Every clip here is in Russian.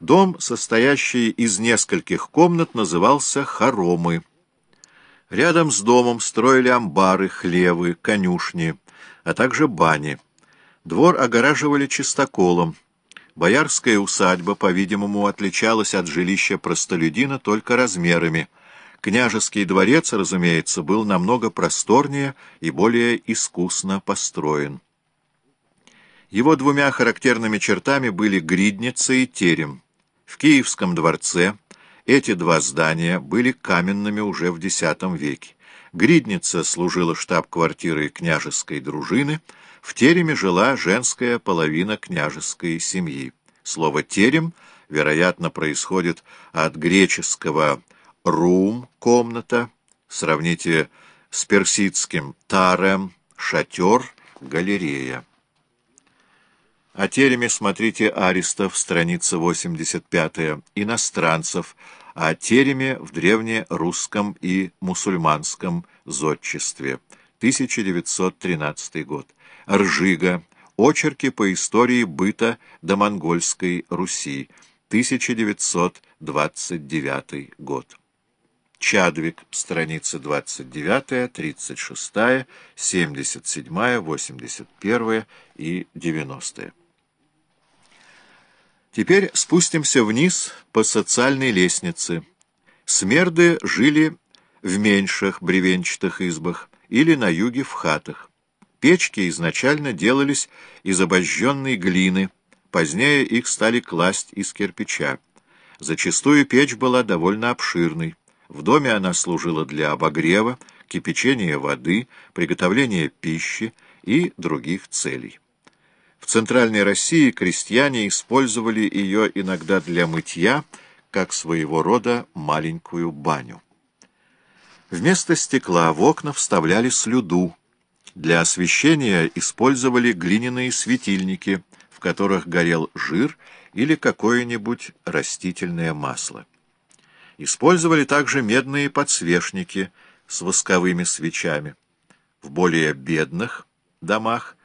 Дом, состоящий из нескольких комнат, назывался хоромы. Рядом с домом строили амбары, хлевы, конюшни, а также бани. Двор огораживали чистоколом. Боярская усадьба, по-видимому, отличалась от жилища простолюдина только размерами. Княжеский дворец, разумеется, был намного просторнее и более искусно построен. Его двумя характерными чертами были гридница и терем. В Киевском дворце эти два здания были каменными уже в X веке. Гридница служила штаб-квартирой княжеской дружины, в тереме жила женская половина княжеской семьи. Слово «терем», вероятно, происходит от греческого «рум» — комната, сравните с персидским «тарем» — шатер, галерея. О тереме смотрите Аристов, страница 85, иностранцев, о тереме в древнерусском и мусульманском зодчестве, 1913 год. Ржига, очерки по истории быта до монгольской Руси, 1929 год. Чадвик, страница 29, 36, 77, 81 и 90. Теперь спустимся вниз по социальной лестнице. Смерды жили в меньших бревенчатых избах или на юге в хатах. Печки изначально делались из обожженной глины, позднее их стали класть из кирпича. Зачастую печь была довольно обширной. В доме она служила для обогрева, кипячения воды, приготовления пищи и других целей. В Центральной России крестьяне использовали ее иногда для мытья, как своего рода маленькую баню. Вместо стекла в окна вставляли слюду. Для освещения использовали глиняные светильники, в которых горел жир или какое-нибудь растительное масло. Использовали также медные подсвечники с восковыми свечами. В более бедных домах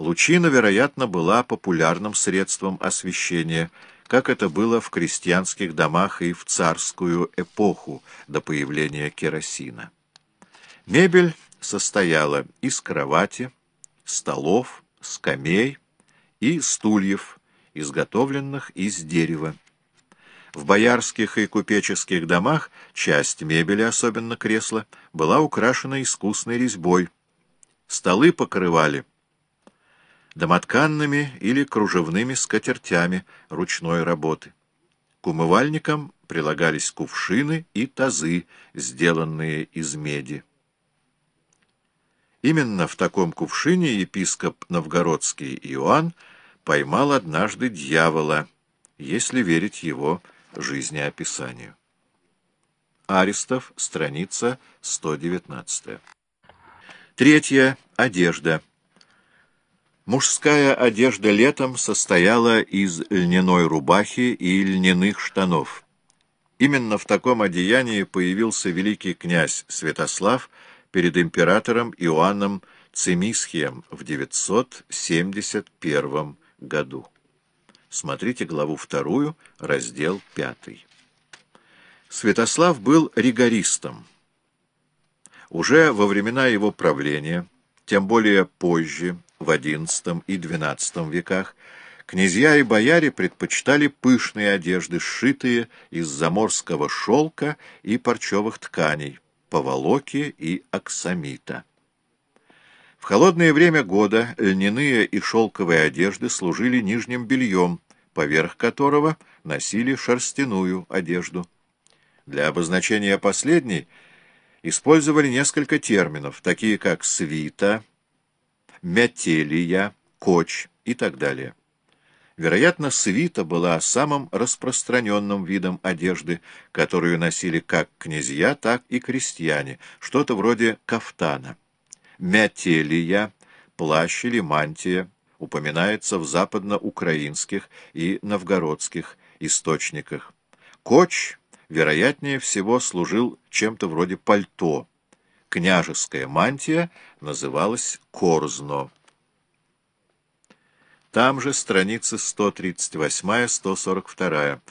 Лучина, вероятно, была популярным средством освещения, как это было в крестьянских домах и в царскую эпоху до появления керосина. Мебель состояла из кровати, столов, скамей и стульев, изготовленных из дерева. В боярских и купеческих домах часть мебели, особенно кресла, была украшена искусной резьбой. Столы покрывали домотканными или кружевными скатертями ручной работы. К умывальникам прилагались кувшины и тазы, сделанные из меди. Именно в таком кувшине епископ новгородский Иоанн поймал однажды дьявола, если верить его жизнеописанию. Аристов, страница 119. Третья. Одежда. Мужская одежда летом состояла из льняной рубахи и льняных штанов. Именно в таком одеянии появился великий князь Святослав перед императором Иоанном Цимисхием в 971 году. Смотрите главу вторую, раздел пятый. Святослав был ригористом. Уже во времена его правления, тем более позже, в XI и XII веках, князья и бояре предпочитали пышные одежды, сшитые из заморского шелка и парчевых тканей, поволоки и аксамита. В холодное время года льняные и шелковые одежды служили нижним бельем, поверх которого носили шерстяную одежду. Для обозначения последней использовали несколько терминов, такие как «свита», метелия, коч и так далее. Вероятно, свита была самым распространенным видом одежды, которую носили как князья, так и крестьяне, что-то вроде кафтана. Метелия, плащ или мантия, упоминается в западноукраинских и новгородских источниках. Коч, вероятнее всего, служил чем-то вроде пальто, княжеская мантия называлась корзно. Там же страницы 138-142.